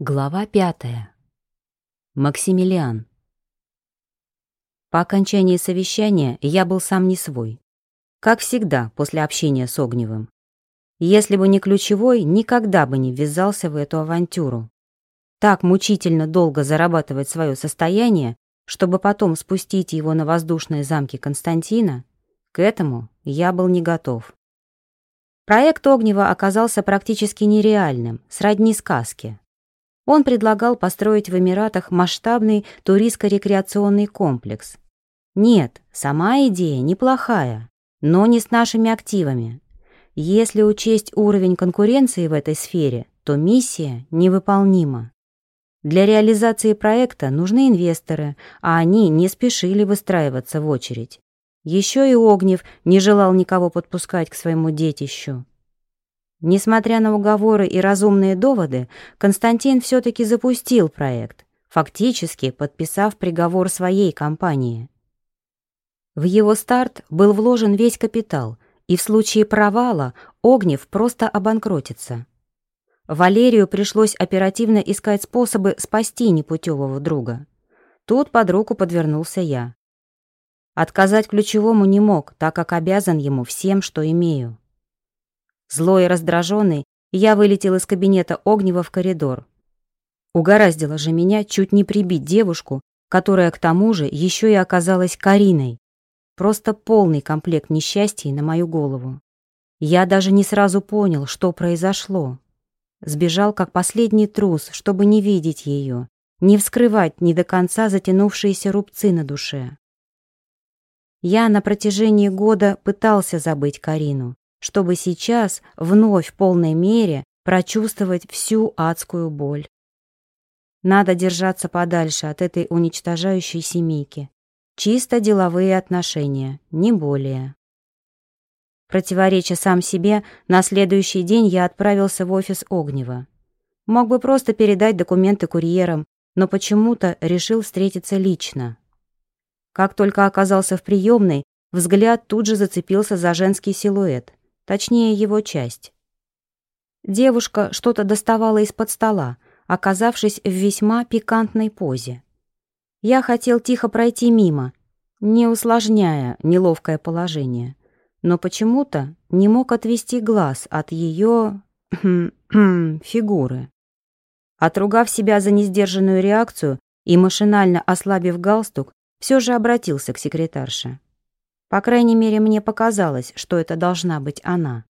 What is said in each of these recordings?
Глава пятая. Максимилиан. По окончании совещания я был сам не свой. Как всегда, после общения с Огневым. Если бы не ключевой, никогда бы не ввязался в эту авантюру. Так мучительно долго зарабатывать свое состояние, чтобы потом спустить его на воздушные замки Константина, к этому я был не готов. Проект Огнева оказался практически нереальным, сродни сказке. Он предлагал построить в Эмиратах масштабный туристско-рекреационный комплекс. Нет, сама идея неплохая, но не с нашими активами. Если учесть уровень конкуренции в этой сфере, то миссия невыполнима. Для реализации проекта нужны инвесторы, а они не спешили выстраиваться в очередь. Еще и Огнев не желал никого подпускать к своему детищу. Несмотря на уговоры и разумные доводы, Константин все-таки запустил проект, фактически подписав приговор своей компании. В его старт был вложен весь капитал, и в случае провала Огнев просто обанкротится. Валерию пришлось оперативно искать способы спасти непутевого друга. Тут под руку подвернулся я. Отказать ключевому не мог, так как обязан ему всем, что имею. Злой и раздраженный, я вылетел из кабинета Огнева в коридор. Угораздило же меня чуть не прибить девушку, которая к тому же еще и оказалась Кариной. Просто полный комплект несчастий на мою голову. Я даже не сразу понял, что произошло. Сбежал как последний трус, чтобы не видеть ее, не вскрывать ни до конца затянувшиеся рубцы на душе. Я на протяжении года пытался забыть Карину, чтобы сейчас вновь в полной мере прочувствовать всю адскую боль. Надо держаться подальше от этой уничтожающей семейки. Чисто деловые отношения, не более. Противореча сам себе, на следующий день я отправился в офис Огнева. Мог бы просто передать документы курьерам, но почему-то решил встретиться лично. Как только оказался в приемной, взгляд тут же зацепился за женский силуэт — точнее его часть. Девушка что-то доставала из-под стола, оказавшись в весьма пикантной позе. Я хотел тихо пройти мимо, не усложняя неловкое положение, но почему-то не мог отвести глаз от ее фигуры. Отругав себя за несдержанную реакцию и машинально ослабив галстук, все же обратился к секретарше. По крайней мере, мне показалось, что это должна быть она.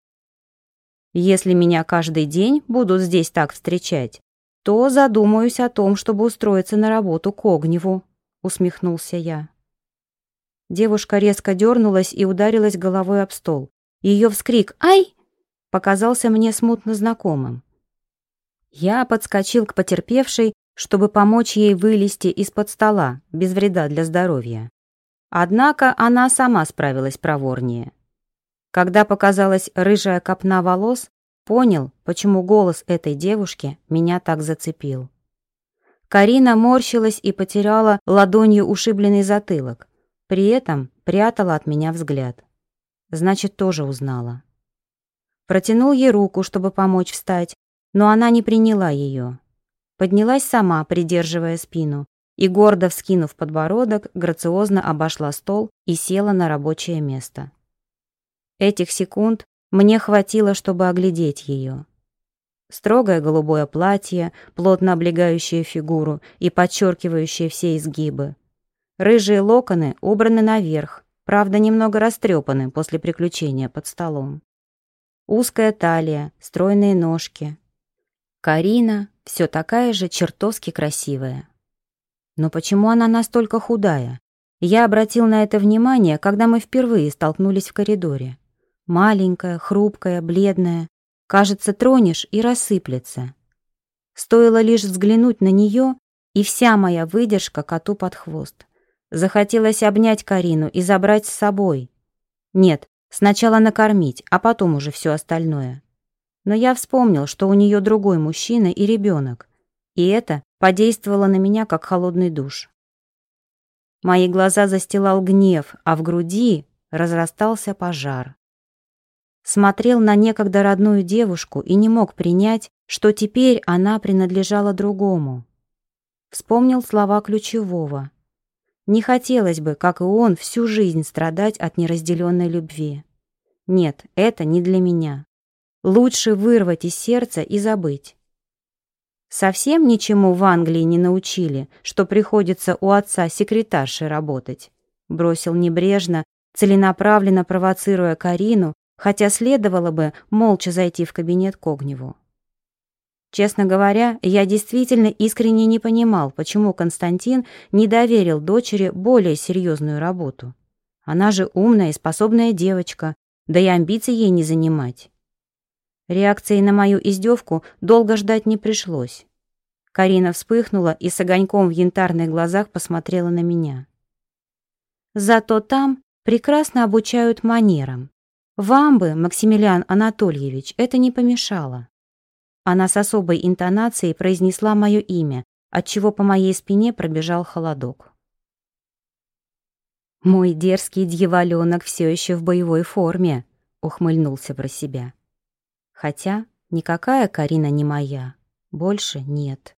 Если меня каждый день будут здесь так встречать, то задумаюсь о том, чтобы устроиться на работу к Огневу», — усмехнулся я. Девушка резко дернулась и ударилась головой об стол. Ее вскрик «Ай!» показался мне смутно знакомым. Я подскочил к потерпевшей, чтобы помочь ей вылезти из-под стола, без вреда для здоровья. Однако она сама справилась проворнее. Когда показалась рыжая копна волос, понял, почему голос этой девушки меня так зацепил. Карина морщилась и потеряла ладонью ушибленный затылок, при этом прятала от меня взгляд. Значит, тоже узнала. Протянул ей руку, чтобы помочь встать, но она не приняла ее. Поднялась сама, придерживая спину, и, гордо вскинув подбородок, грациозно обошла стол и села на рабочее место. Этих секунд мне хватило, чтобы оглядеть ее. Строгое голубое платье, плотно облегающее фигуру и подчеркивающее все изгибы. Рыжие локоны убраны наверх, правда, немного растрепаны после приключения под столом. Узкая талия, стройные ножки. Карина все такая же чертовски красивая. Но почему она настолько худая? Я обратил на это внимание, когда мы впервые столкнулись в коридоре. Маленькая, хрупкая, бледная. Кажется, тронешь и рассыплется. Стоило лишь взглянуть на нее, и вся моя выдержка коту под хвост. Захотелось обнять Карину и забрать с собой. Нет, сначала накормить, а потом уже все остальное. Но я вспомнил, что у нее другой мужчина и ребенок, и это подействовало на меня, как холодный душ. Мои глаза застилал гнев, а в груди разрастался пожар. Смотрел на некогда родную девушку и не мог принять, что теперь она принадлежала другому. Вспомнил слова ключевого. Не хотелось бы, как и он, всю жизнь страдать от неразделенной любви. Нет, это не для меня. Лучше вырвать из сердца и забыть. Совсем ничему в Англии не научили, что приходится у отца секретаршей работать. Бросил небрежно, целенаправленно провоцируя Карину, хотя следовало бы молча зайти в кабинет к Огневу. Честно говоря, я действительно искренне не понимал, почему Константин не доверил дочери более серьезную работу. Она же умная и способная девочка, да и амбиций ей не занимать. Реакции на мою издевку долго ждать не пришлось. Карина вспыхнула и с огоньком в янтарных глазах посмотрела на меня. Зато там прекрасно обучают манерам. Вам бы, Максимилиан Анатольевич, это не помешало. Она с особой интонацией произнесла мое имя, отчего по моей спине пробежал холодок. «Мой дерзкий дьяволенок все еще в боевой форме», — ухмыльнулся про себя. «Хотя никакая Карина не моя, больше нет».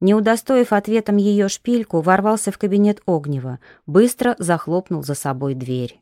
Не удостоив ответом ее шпильку, ворвался в кабинет Огнева, быстро захлопнул за собой дверь.